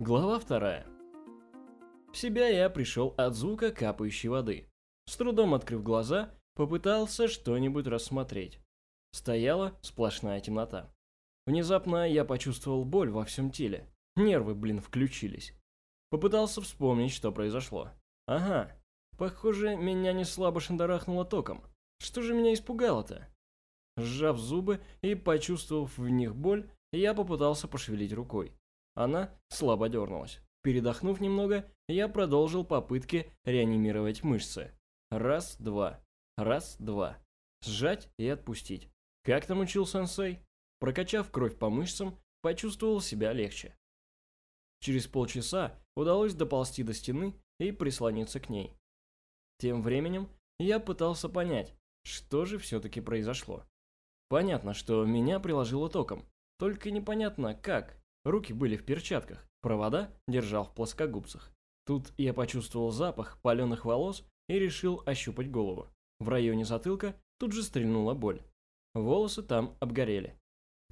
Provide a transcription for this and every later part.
Глава вторая. В себя я пришел от звука капающей воды. С трудом открыв глаза, попытался что-нибудь рассмотреть. Стояла сплошная темнота. Внезапно я почувствовал боль во всем теле. Нервы, блин, включились. Попытался вспомнить, что произошло. Ага, похоже, меня не слабо шандарахнуло током. Что же меня испугало-то? Сжав зубы и почувствовав в них боль, я попытался пошевелить рукой. Она слабо дернулась. Передохнув немного, я продолжил попытки реанимировать мышцы. Раз, два. Раз, два. Сжать и отпустить. Как там учил сенсей? Прокачав кровь по мышцам, почувствовал себя легче. Через полчаса удалось доползти до стены и прислониться к ней. Тем временем я пытался понять, что же все-таки произошло. Понятно, что меня приложило током, только непонятно как. Руки были в перчатках, провода держал в плоскогубцах. Тут я почувствовал запах паленых волос и решил ощупать голову. В районе затылка тут же стрельнула боль. Волосы там обгорели.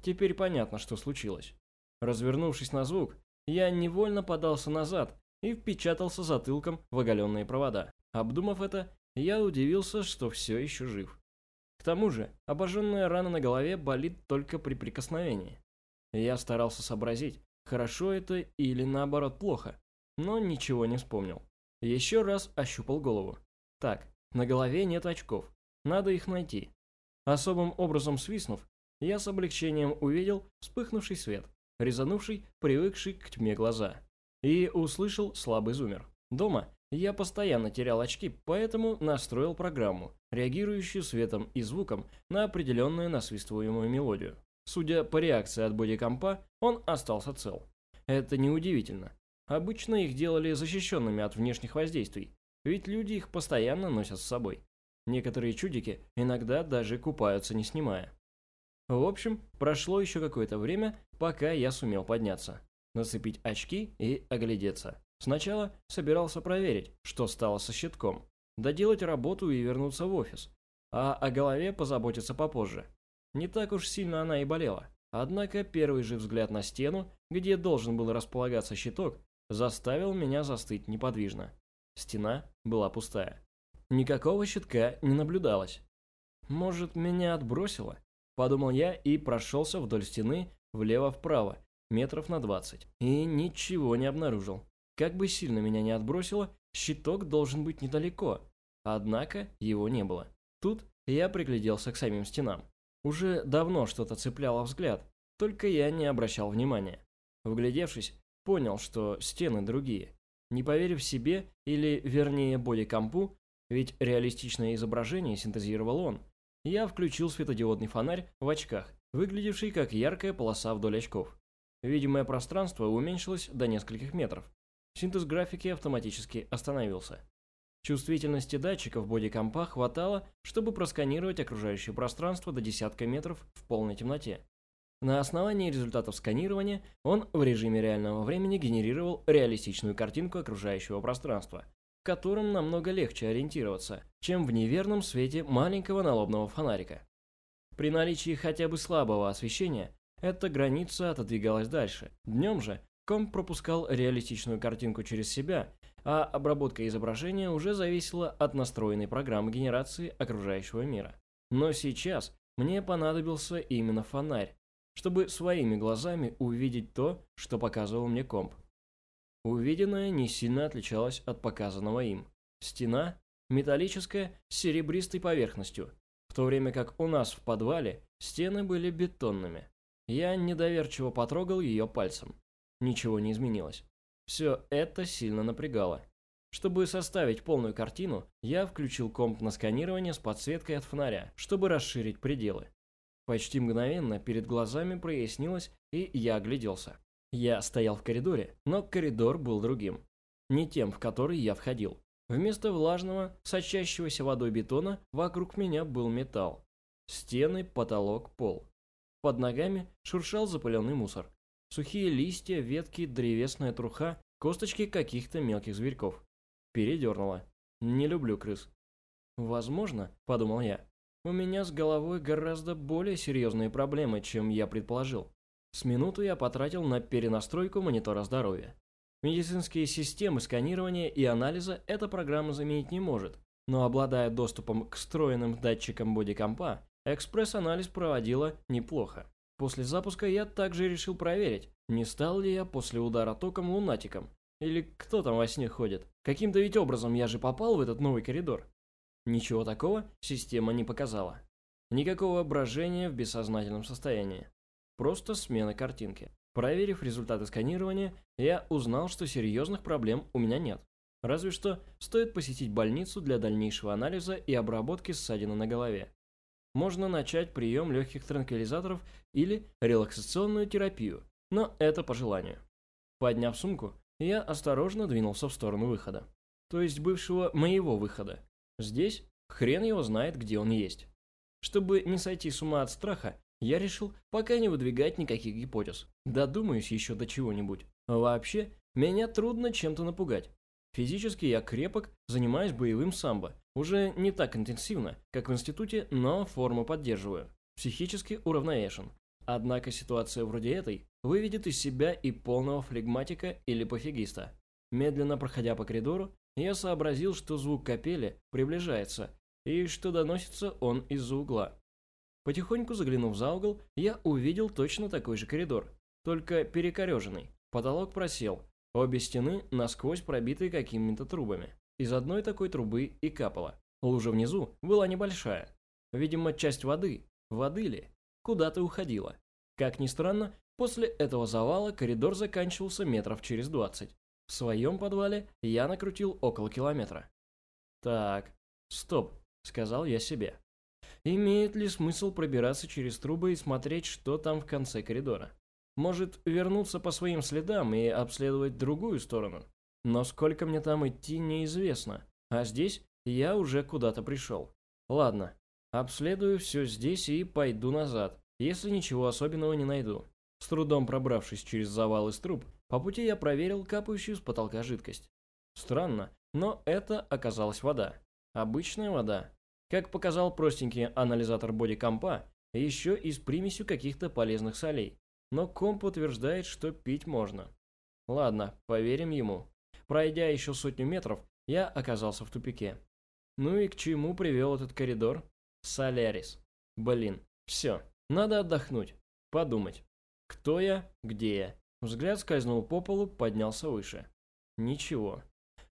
Теперь понятно, что случилось. Развернувшись на звук, я невольно подался назад и впечатался затылком в оголенные провода. Обдумав это, я удивился, что все еще жив. К тому же, обожженная рана на голове болит только при прикосновении. Я старался сообразить, хорошо это или наоборот плохо, но ничего не вспомнил. Еще раз ощупал голову. Так, на голове нет очков, надо их найти. Особым образом свистнув, я с облегчением увидел вспыхнувший свет, резанувший привыкший к тьме глаза. И услышал слабый зумер. Дома я постоянно терял очки, поэтому настроил программу, реагирующую светом и звуком на определенную насвистываемую мелодию. Судя по реакции от бодикомпа, он остался цел. Это неудивительно. Обычно их делали защищенными от внешних воздействий, ведь люди их постоянно носят с собой. Некоторые чудики иногда даже купаются не снимая. В общем, прошло еще какое-то время, пока я сумел подняться, нацепить очки и оглядеться. Сначала собирался проверить, что стало со щитком, доделать работу и вернуться в офис, а о голове позаботиться попозже. Не так уж сильно она и болела. Однако первый же взгляд на стену, где должен был располагаться щиток, заставил меня застыть неподвижно. Стена была пустая. Никакого щитка не наблюдалось. Может, меня отбросило? Подумал я и прошелся вдоль стены влево-вправо, метров на 20. И ничего не обнаружил. Как бы сильно меня не отбросило, щиток должен быть недалеко. Однако его не было. Тут я пригляделся к самим стенам. Уже давно что-то цепляло взгляд, только я не обращал внимания. Вглядевшись, понял, что стены другие. Не поверив себе, или вернее бодикомпу, ведь реалистичное изображение синтезировал он, я включил светодиодный фонарь в очках, выглядевший как яркая полоса вдоль очков. Видимое пространство уменьшилось до нескольких метров. Синтез графики автоматически остановился. Чувствительности датчиков бодикомпа хватало, чтобы просканировать окружающее пространство до десятка метров в полной темноте. На основании результатов сканирования он в режиме реального времени генерировал реалистичную картинку окружающего пространства, в котором намного легче ориентироваться, чем в неверном свете маленького налобного фонарика. При наличии хотя бы слабого освещения, эта граница отодвигалась дальше. Днем же комп пропускал реалистичную картинку через себя а обработка изображения уже зависела от настроенной программы генерации окружающего мира. Но сейчас мне понадобился именно фонарь, чтобы своими глазами увидеть то, что показывал мне комп. Увиденное не сильно отличалось от показанного им. Стена металлическая с серебристой поверхностью, в то время как у нас в подвале стены были бетонными. Я недоверчиво потрогал ее пальцем. Ничего не изменилось. Все это сильно напрягало. Чтобы составить полную картину, я включил комп на сканирование с подсветкой от фонаря, чтобы расширить пределы. Почти мгновенно перед глазами прояснилось, и я огляделся. Я стоял в коридоре, но коридор был другим. Не тем, в который я входил. Вместо влажного, сочащегося водой бетона, вокруг меня был металл. Стены, потолок, пол. Под ногами шуршал запыленный мусор. Сухие листья, ветки, древесная труха, косточки каких-то мелких зверьков. Передернуло. Не люблю крыс. Возможно, подумал я, у меня с головой гораздо более серьезные проблемы, чем я предположил. С минуту я потратил на перенастройку монитора здоровья. Медицинские системы сканирования и анализа эта программа заменить не может, но обладая доступом к встроенным датчикам бодикомпа, экспресс-анализ проводила неплохо. После запуска я также решил проверить, не стал ли я после удара током лунатиком, или кто там во сне ходит. Каким-то ведь образом я же попал в этот новый коридор. Ничего такого система не показала. Никакого брожения в бессознательном состоянии. Просто смена картинки. Проверив результаты сканирования, я узнал, что серьезных проблем у меня нет. Разве что стоит посетить больницу для дальнейшего анализа и обработки ссадины на голове. Можно начать прием легких транквилизаторов или релаксационную терапию, но это по желанию. Подняв сумку, я осторожно двинулся в сторону выхода. То есть бывшего моего выхода. Здесь хрен его знает, где он есть. Чтобы не сойти с ума от страха, я решил пока не выдвигать никаких гипотез. Додумаюсь еще до чего-нибудь. Вообще, меня трудно чем-то напугать. Физически я крепок, занимаюсь боевым самбо. Уже не так интенсивно, как в институте, но форму поддерживаю. Психически уравновешен. Однако ситуация вроде этой выведет из себя и полного флегматика или пофигиста. Медленно проходя по коридору, я сообразил, что звук капели приближается, и что доносится он из-за угла. Потихоньку заглянув за угол, я увидел точно такой же коридор, только перекореженный. Потолок просел, обе стены насквозь пробиты какими-то трубами. Из одной такой трубы и капало. Лужа внизу была небольшая. Видимо, часть воды, воды ли, куда-то уходила. Как ни странно, после этого завала коридор заканчивался метров через двадцать. В своем подвале я накрутил около километра. Так, стоп, сказал я себе. Имеет ли смысл пробираться через трубы и смотреть, что там в конце коридора? Может, вернуться по своим следам и обследовать другую сторону? Но сколько мне там идти, неизвестно. А здесь я уже куда-то пришел. Ладно, обследую все здесь и пойду назад, если ничего особенного не найду. С трудом пробравшись через завал из труб, по пути я проверил капающую с потолка жидкость. Странно, но это оказалась вода. Обычная вода, как показал простенький анализатор бодикомпа, еще и с примесью каких-то полезных солей. Но комп утверждает, что пить можно. Ладно, поверим ему. Пройдя еще сотню метров, я оказался в тупике. Ну и к чему привел этот коридор? Солярис. Блин, все, надо отдохнуть, подумать. Кто я, где я? Взгляд скользнул по полу, поднялся выше. Ничего.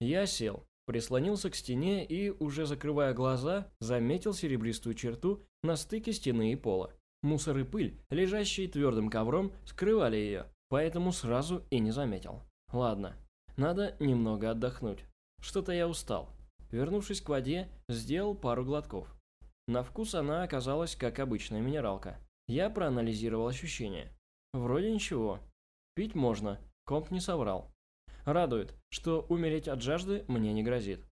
Я сел, Прислонился к стене и, уже закрывая глаза, заметил серебристую черту на стыке стены и пола. Мусор и пыль, лежащие твердым ковром, скрывали ее, поэтому сразу и не заметил. Ладно, надо немного отдохнуть. Что-то я устал. Вернувшись к воде, сделал пару глотков. На вкус она оказалась как обычная минералка. Я проанализировал ощущения. Вроде ничего. Пить можно, комп не соврал. Радует, что умереть от жажды мне не грозит.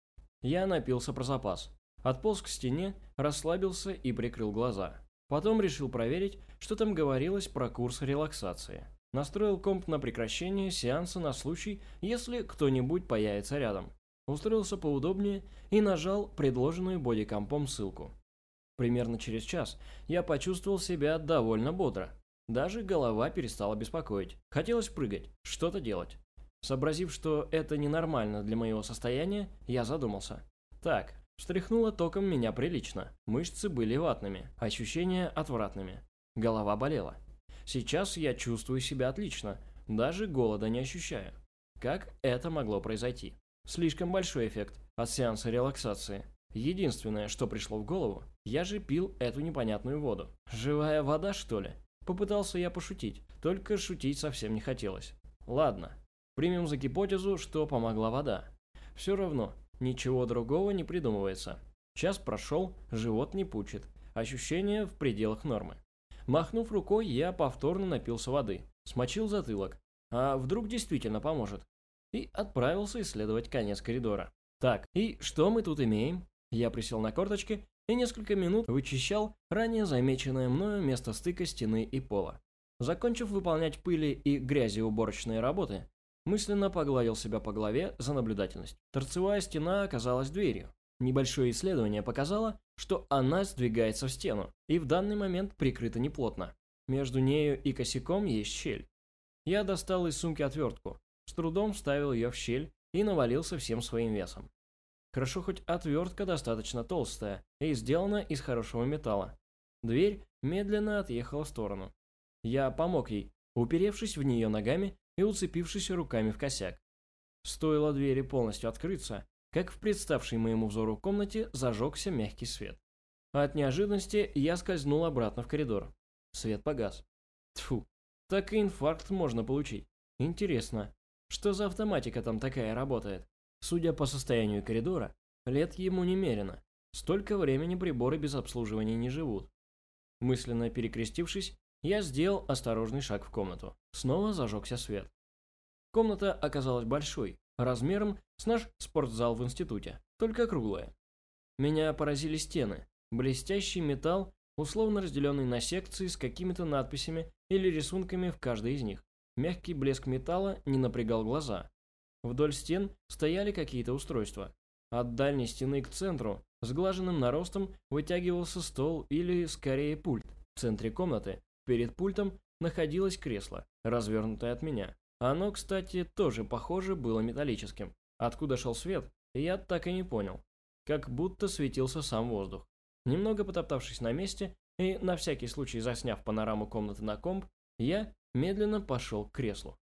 Я напился про запас. Отполз к стене, расслабился и прикрыл глаза. Потом решил проверить, что там говорилось про курс релаксации. Настроил комп на прекращение сеанса на случай, если кто-нибудь появится рядом. Устроился поудобнее и нажал предложенную бодикомпом ссылку. Примерно через час я почувствовал себя довольно бодро. Даже голова перестала беспокоить. Хотелось прыгать, что-то делать. Сообразив, что это ненормально для моего состояния, я задумался. Так, встряхнуло током меня прилично. Мышцы были ватными, ощущения отвратными. Голова болела. Сейчас я чувствую себя отлично, даже голода не ощущаю. Как это могло произойти? Слишком большой эффект от сеанса релаксации. Единственное, что пришло в голову, я же пил эту непонятную воду. Живая вода, что ли? Попытался я пошутить, только шутить совсем не хотелось. Ладно, Примем за гипотезу, что помогла вода. Все равно, ничего другого не придумывается. Час прошел, живот не пучит. Ощущения в пределах нормы. Махнув рукой, я повторно напился воды. Смочил затылок. А вдруг действительно поможет? И отправился исследовать конец коридора. Так, и что мы тут имеем? Я присел на корточки и несколько минут вычищал ранее замеченное мною место стыка стены и пола. Закончив выполнять пыли и грязи уборочные работы, Мысленно погладил себя по голове за наблюдательность. Торцевая стена оказалась дверью. Небольшое исследование показало, что она сдвигается в стену и в данный момент прикрыта неплотно. Между нею и косяком есть щель. Я достал из сумки отвертку, С трудом вставил ее в щель и навалился всем своим весом. Хорошо хоть отвертка достаточно толстая и сделана из хорошего металла. Дверь медленно отъехала в сторону. Я помог ей, уперевшись в нее ногами и уцепившись руками в косяк. Стоило двери полностью открыться, как в представшей моему взору комнате зажегся мягкий свет. От неожиданности я скользнул обратно в коридор. Свет погас. Тфу, так и инфаркт можно получить. Интересно, что за автоматика там такая работает? Судя по состоянию коридора, лет ему немерено. Столько времени приборы без обслуживания не живут. Мысленно перекрестившись, я сделал осторожный шаг в комнату. Снова зажегся свет. Комната оказалась большой, размером с наш спортзал в институте, только круглая. Меня поразили стены, блестящий металл, условно разделенный на секции с какими-то надписями или рисунками в каждой из них. Мягкий блеск металла не напрягал глаза. Вдоль стен стояли какие-то устройства. От дальней стены к центру, сглаженным наростом, вытягивался стол или, скорее, пульт. В центре комнаты, перед пультом, находилось кресло, развернутое от меня. Оно, кстати, тоже, похоже, было металлическим. Откуда шел свет, я так и не понял. Как будто светился сам воздух. Немного потоптавшись на месте и на всякий случай засняв панораму комнаты на комп, я медленно пошел к креслу.